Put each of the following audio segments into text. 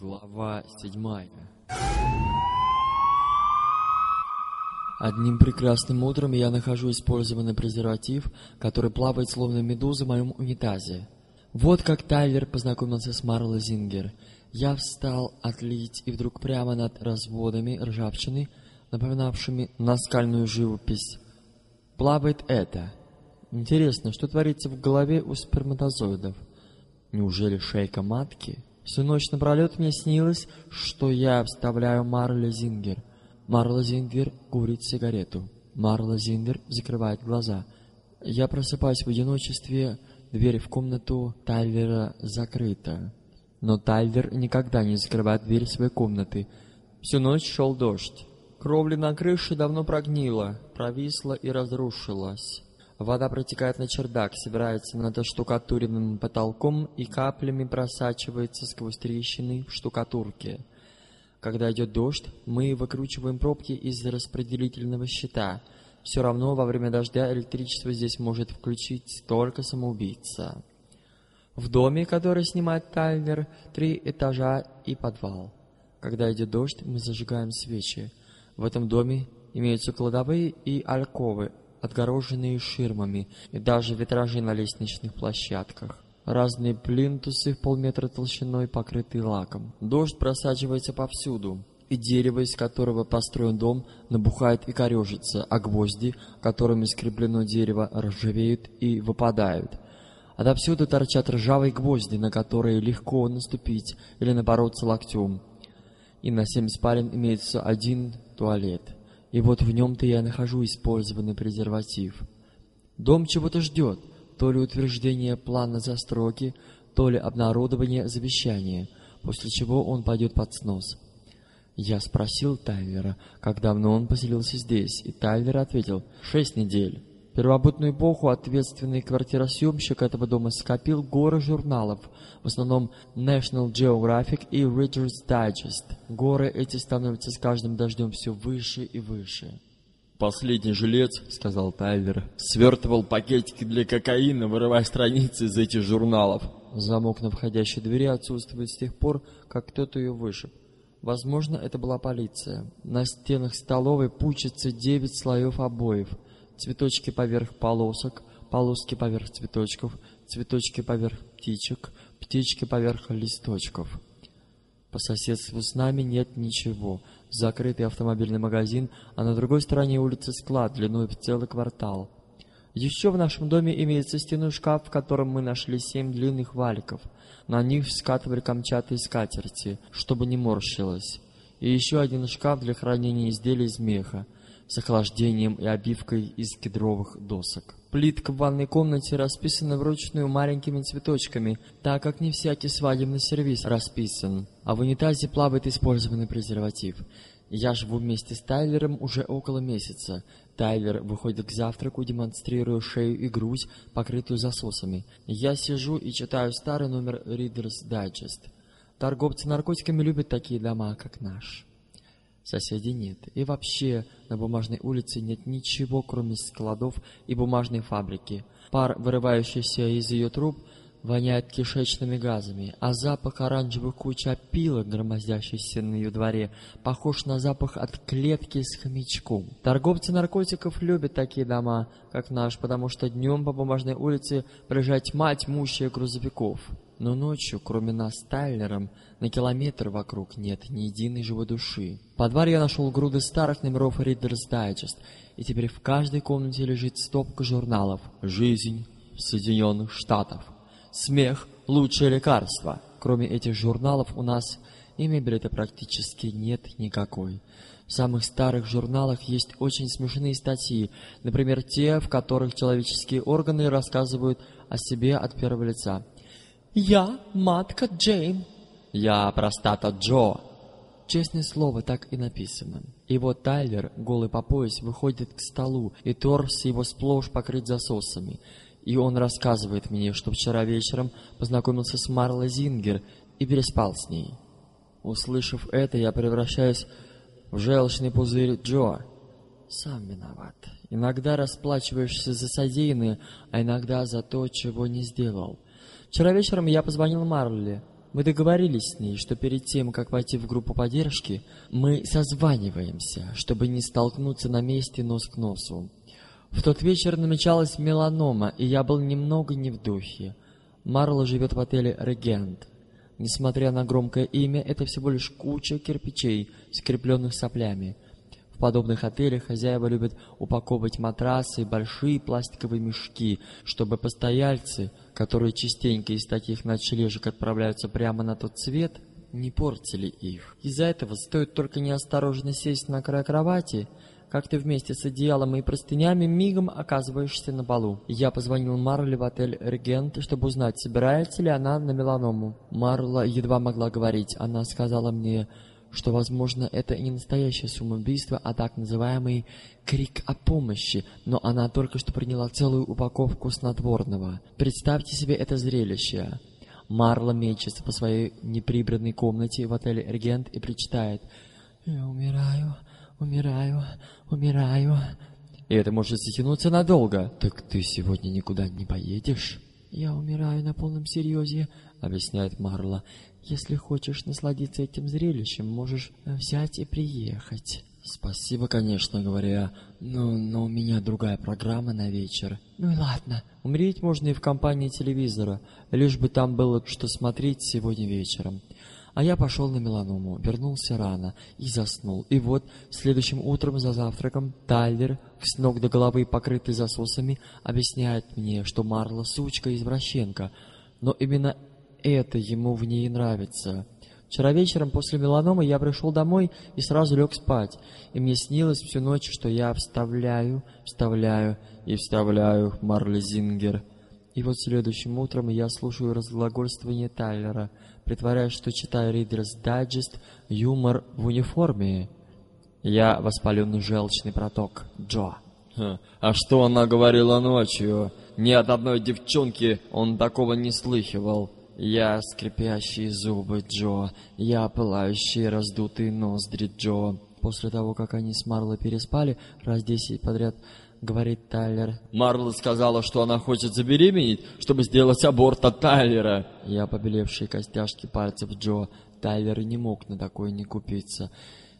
Глава седьмая Одним прекрасным утром я нахожу использованный презерватив, который плавает словно медуза в моем унитазе. Вот как Тайлер познакомился с Марло Зингер. Я встал отлить, и вдруг прямо над разводами ржавчины, напоминавшими наскальную живопись, плавает это. Интересно, что творится в голове у сперматозоидов? Неужели шейка матки? Всю ночь напролет мне снилось, что я вставляю Марла Зингер. Марла Зингер курит сигарету. Марла Зингер закрывает глаза. Я просыпаюсь в одиночестве, дверь в комнату Тайлера закрыта. Но Тайлер никогда не закрывает дверь своей комнаты. Всю ночь шел дождь. Кровля на крыше давно прогнила, провисла и разрушилась. Вода протекает на чердак, собирается над штукатуренным потолком и каплями просачивается сквозь трещины в штукатурке. Когда идет дождь, мы выкручиваем пробки из распределительного щита. Все равно во время дождя электричество здесь может включить только самоубийца. В доме, который снимает Тайлер, три этажа и подвал. Когда идет дождь, мы зажигаем свечи. В этом доме имеются кладовые и альковы, отгороженные ширмами, и даже витражи на лестничных площадках. Разные плинтусы в полметра толщиной, покрытые лаком. Дождь просачивается повсюду, и дерево, из которого построен дом, набухает и корежится, а гвозди, которыми скреплено дерево, ржавеют и выпадают. Отовсюду торчат ржавые гвозди, на которые легко наступить или напороться локтем. И на семь спален имеется один туалет — и вот в нем-то я нахожу использованный презерватив. Дом чего-то ждет, то ли утверждение плана застройки, то ли обнародование завещания, после чего он пойдет под снос. Я спросил Тайлера, как давно он поселился здесь, и Тайлер ответил «шесть недель» первобытную эпоху ответственный квартиросъемщик этого дома скопил горы журналов, в основном National Geographic и Reader's Digest. Горы эти становятся с каждым дождем все выше и выше. «Последний жилец, — сказал Тайлер, — свертывал пакетики для кокаина, вырывая страницы из этих журналов». Замок на входящей двери отсутствует с тех пор, как кто-то ее вышиб. Возможно, это была полиция. На стенах столовой пучатся девять слоев обоев — цветочки поверх полосок, полоски поверх цветочков, цветочки поверх птичек, птички поверх листочков. По соседству с нами нет ничего. Закрытый автомобильный магазин, а на другой стороне улицы склад длиной в целый квартал. Еще в нашем доме имеется стенной шкаф, в котором мы нашли семь длинных валиков. На них скатывали камчатые скатерти, чтобы не морщилось. И еще один шкаф для хранения изделий из меха с охлаждением и обивкой из кедровых досок. Плитка в ванной комнате расписана вручную маленькими цветочками, так как не всякий свадебный сервис расписан, а в унитазе плавает использованный презерватив. Я живу вместе с Тайлером уже около месяца. Тайлер выходит к завтраку, демонстрируя шею и грудь, покрытую засосами. Я сижу и читаю старый номер Reader's Digest. Торговцы наркотиками любят такие дома, как наш. Соседей нет. И вообще на бумажной улице нет ничего, кроме складов и бумажной фабрики. Пар, вырывающийся из ее труб, воняет кишечными газами, а запах оранжевых куч опилок, громоздящихся на ее дворе, похож на запах от клетки с хомячком. Торговцы наркотиков любят такие дома, как наш, потому что днем по бумажной улице проезжает тьма тьмущая грузовиков. Но ночью, кроме нас с Тайлером, на километр вокруг нет ни единой живой души. В подвале я нашел груды старых номеров Reader's Digest, и теперь в каждой комнате лежит стопка журналов «Жизнь Соединенных Штатах», «Смех – лучшее лекарство». Кроме этих журналов у нас и мебели-то практически нет никакой. В самых старых журналах есть очень смешные статьи, например, те, в которых человеческие органы рассказывают о себе от первого лица – я матка Джейн. Я простата Джо. Честное слово, так и написано. И вот Тайлер, голый по пояс, выходит к столу, и торс его сплошь покрыт засосами. И он рассказывает мне, что вчера вечером познакомился с Марлой Зингер и переспал с ней. Услышав это, я превращаюсь в желчный пузырь Джо. Сам виноват. Иногда расплачиваешься за содеянное, а иногда за то, чего не сделал. Вчера вечером я позвонил Марли. Мы договорились с ней, что перед тем, как войти в группу поддержки, мы созваниваемся, чтобы не столкнуться на месте нос к носу. В тот вечер намечалась меланома, и я был немного не в духе. Марла живет в отеле «Регент». Несмотря на громкое имя, это всего лишь куча кирпичей, скрепленных соплями. В подобных отелях хозяева любят упаковывать матрасы и большие пластиковые мешки, чтобы постояльцы, которые частенько из таких ночлежек отправляются прямо на тот свет, не портили их. Из-за этого стоит только неосторожно сесть на край кровати – как ты вместе с одеялом и простынями мигом оказываешься на полу. Я позвонил Марле в отель «Регент», чтобы узнать, собирается ли она на меланому. Марла едва могла говорить. Она сказала мне, что, возможно, это не настоящее самоубийство, а так называемый крик о помощи, но она только что приняла целую упаковку снотворного. Представьте себе это зрелище. Марла мечется по своей неприбранной комнате в отеле «Регент» и причитает «Я умираю, умираю, умираю. И это может затянуться надолго. Так ты сегодня никуда не поедешь? Я умираю на полном серьезе, объясняет Марла. Если хочешь насладиться этим зрелищем, можешь взять и приехать. Спасибо, конечно, говоря, но, но у меня другая программа на вечер. Ну и ладно. Умереть можно и в компании телевизора, лишь бы там было что смотреть сегодня вечером. А я пошел на меланому, вернулся рано и заснул. И вот, следующим утром за завтраком, Тайлер, с ног до головы покрытый засосами, объясняет мне, что Марла сучка-извращенка. Но именно это ему в ней нравится. Вчера вечером после меланомы я пришел домой и сразу лег спать. И мне снилось всю ночь, что я вставляю, вставляю и вставляю Марли Зингер. И вот следующим утром я слушаю разглагольствование Тайлера — притворяясь, что читаю Reader's Digest, юмор в униформе. Я воспаленный желчный проток Джо. А что она говорила ночью? Ни от одной девчонки он такого не слыхивал. Я скрипящие зубы Джо, я пылающие раздутые ноздри Джо. После того, как они с Марлой переспали раз десять подряд, — говорит Тайлер. Марла сказала, что она хочет забеременеть, чтобы сделать аборт от Тайлера. Я побелевшие костяшки пальцев Джо. Тайлер не мог на такое не купиться.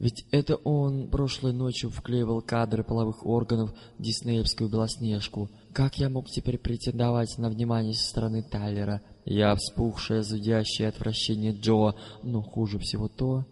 Ведь это он прошлой ночью вклеивал кадры половых органов в диснеевскую Белоснежку. Как я мог теперь претендовать на внимание со стороны Тайлера? Я вспухшее, зудящее отвращение Джо, но хуже всего то,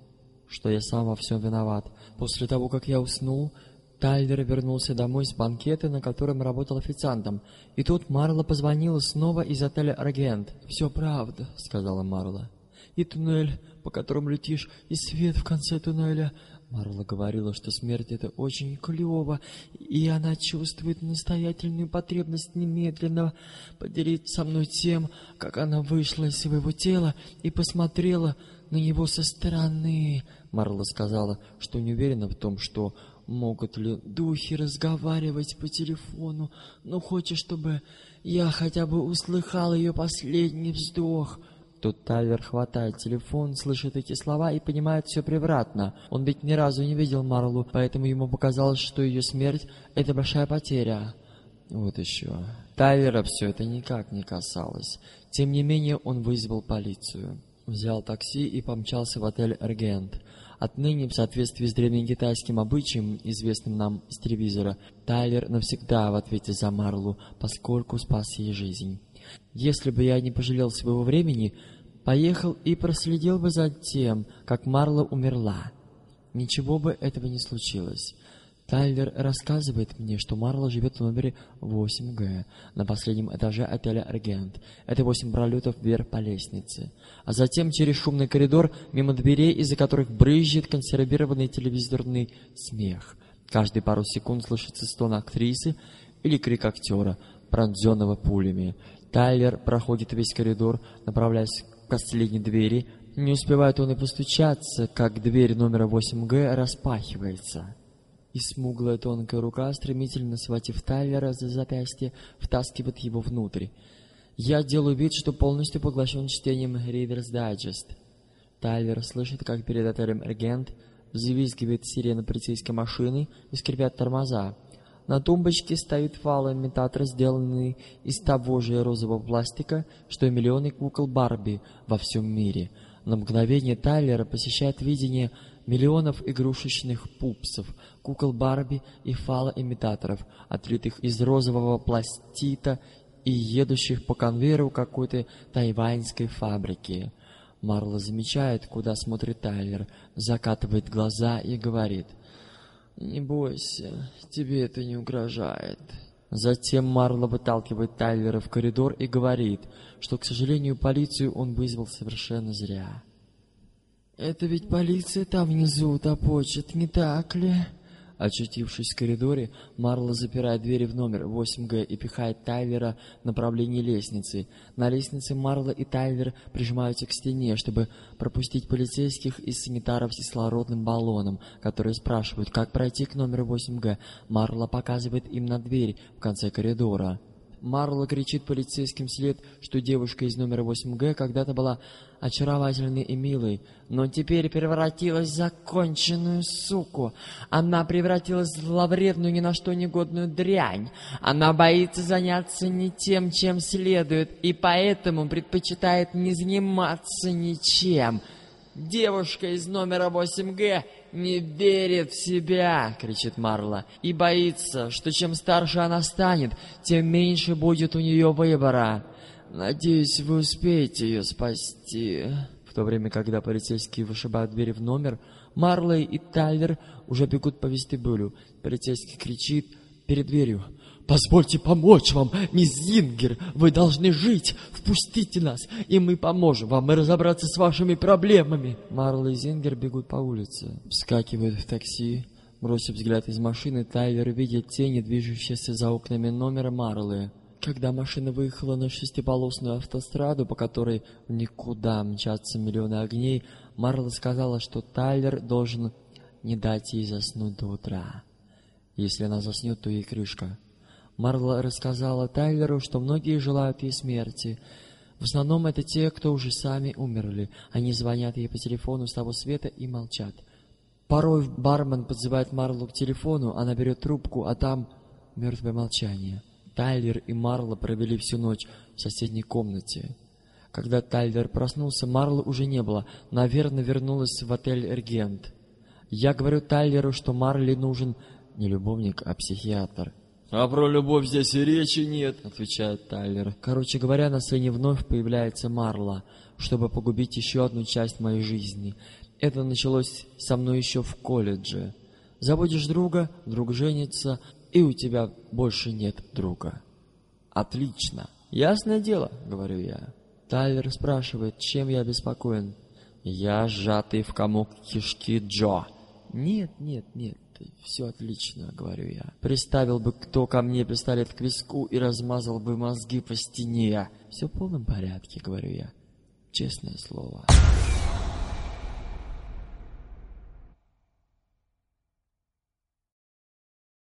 что я сам во всем виноват. После того, как я уснул, Тайлер вернулся домой с банкета, на котором работал официантом. И тут Марла позвонила снова из отеля «Регент». «Все правда», — сказала Марла. «И туннель, по которому летишь, и свет в конце туннеля». Марла говорила, что смерть — это очень клево, и она чувствует настоятельную потребность немедленно поделиться со мной тем, как она вышла из своего тела и посмотрела на него со стороны. Марла сказала, что не уверена в том, что Могут ли духи разговаривать по телефону? Но хочешь, чтобы я хотя бы услыхал ее последний вздох?» Тут Тайлер хватает телефон, слышит эти слова и понимает все превратно. Он ведь ни разу не видел Марлу, поэтому ему показалось, что ее смерть — это большая потеря. Вот еще. Тайлера все это никак не касалось. Тем не менее, он вызвал полицию. Взял такси и помчался в отель «Регент». Отныне, в соответствии с древнекитайским обычаем, известным нам с телевизора, Тайлер навсегда в ответе за Марлу, поскольку спас ей жизнь. Если бы я не пожалел своего времени, поехал и проследил бы за тем, как Марла умерла. Ничего бы этого не случилось. Тайлер рассказывает мне, что Марла живет в номере 8Г на последнем этаже отеля «Регент». Это восемь пролетов вверх по лестнице. А затем через шумный коридор, мимо дверей, из-за которых брызжет консервированный телевизорный смех. Каждые пару секунд слышится стон актрисы или крик актера, пронзенного пулями. Тайлер проходит весь коридор, направляясь к последней двери. Не успевает он и постучаться, как дверь номера 8Г распахивается и смуглая тонкая рука, стремительно схватив Тайлера за запястье, втаскивает его внутрь. Я делаю вид, что полностью поглощен чтением Reader's Digest. Тайлер слышит, как перед отелем «Регент» взвизгивает сирена полицейской машины и скрипят тормоза. На тумбочке стоит фалоимитатор, сделанный из того же розового пластика, что и миллионы кукол Барби во всем мире. На мгновение Тайлера посещает видение миллионов игрушечных пупсов, кукол Барби и фалоимитаторов, отлитых из розового пластита и едущих по конвейеру какой-то тайваньской фабрики. Марла замечает, куда смотрит Тайлер, закатывает глаза и говорит «Не бойся, тебе это не угрожает». Затем Марла выталкивает Тайлера в коридор и говорит, что, к сожалению, полицию он вызвал совершенно зря. «Это ведь полиция там внизу топочет, не так ли?» Очутившись в коридоре, Марла запирает двери в номер 8Г и пихает Тайлера в направлении лестницы. На лестнице Марла и Тайлер прижимаются к стене, чтобы пропустить полицейских и санитаров с кислородным баллоном, которые спрашивают, как пройти к номеру 8Г. Марла показывает им на дверь в конце коридора. Марла кричит полицейским вслед, что девушка из номера 8Г когда-то была очаровательной и милой, но теперь превратилась в законченную суку. Она превратилась в зловредную, ни на что негодную дрянь. Она боится заняться не тем, чем следует, и поэтому предпочитает не заниматься ничем. Девушка из номера 8Г не верит в себя, кричит Марла, и боится, что чем старше она станет, тем меньше будет у нее выбора. Надеюсь, вы успеете ее спасти. В то время, когда полицейские вышибают двери в номер, Марлей и Тайлер уже бегут по вестибюлю. Полицейский кричит перед дверью. «Позвольте помочь вам, мисс Зингер! Вы должны жить! Впустите нас, и мы поможем вам разобраться с вашими проблемами!» Марла и Зингер бегут по улице, вскакивают в такси. Бросив взгляд из машины, Тайлер видит тени, движущиеся за окнами номера Марлы. Когда машина выехала на шестиполосную автостраду, по которой никуда мчатся миллионы огней, Марла сказала, что Тайлер должен не дать ей заснуть до утра. Если она заснет, то ей крышка. Марла рассказала Тайлеру, что многие желают ей смерти. В основном это те, кто уже сами умерли. Они звонят ей по телефону с того света и молчат. Порой бармен подзывает Марлу к телефону, она берет трубку, а там мертвое молчание. Тайлер и Марла провели всю ночь в соседней комнате. Когда Тайлер проснулся, Марла уже не было. Наверное, вернулась в отель «Эргент». Я говорю Тайлеру, что Марли нужен не любовник, а психиатр. «А про любовь здесь и речи нет», — отвечает Тайлер. Короче говоря, на сцене вновь появляется Марла, чтобы погубить еще одну часть моей жизни. Это началось со мной еще в колледже. Забудешь друга, друг женится, и у тебя больше нет друга. Отлично. Ясное дело, говорю я. Тайлер спрашивает, чем я беспокоен. Я сжатый в комок кишки Джо. Нет, нет, нет все отлично, говорю я. Приставил бы кто ко мне пистолет к виску и размазал бы мозги по стене. Все в полном порядке, говорю я. Честное слово.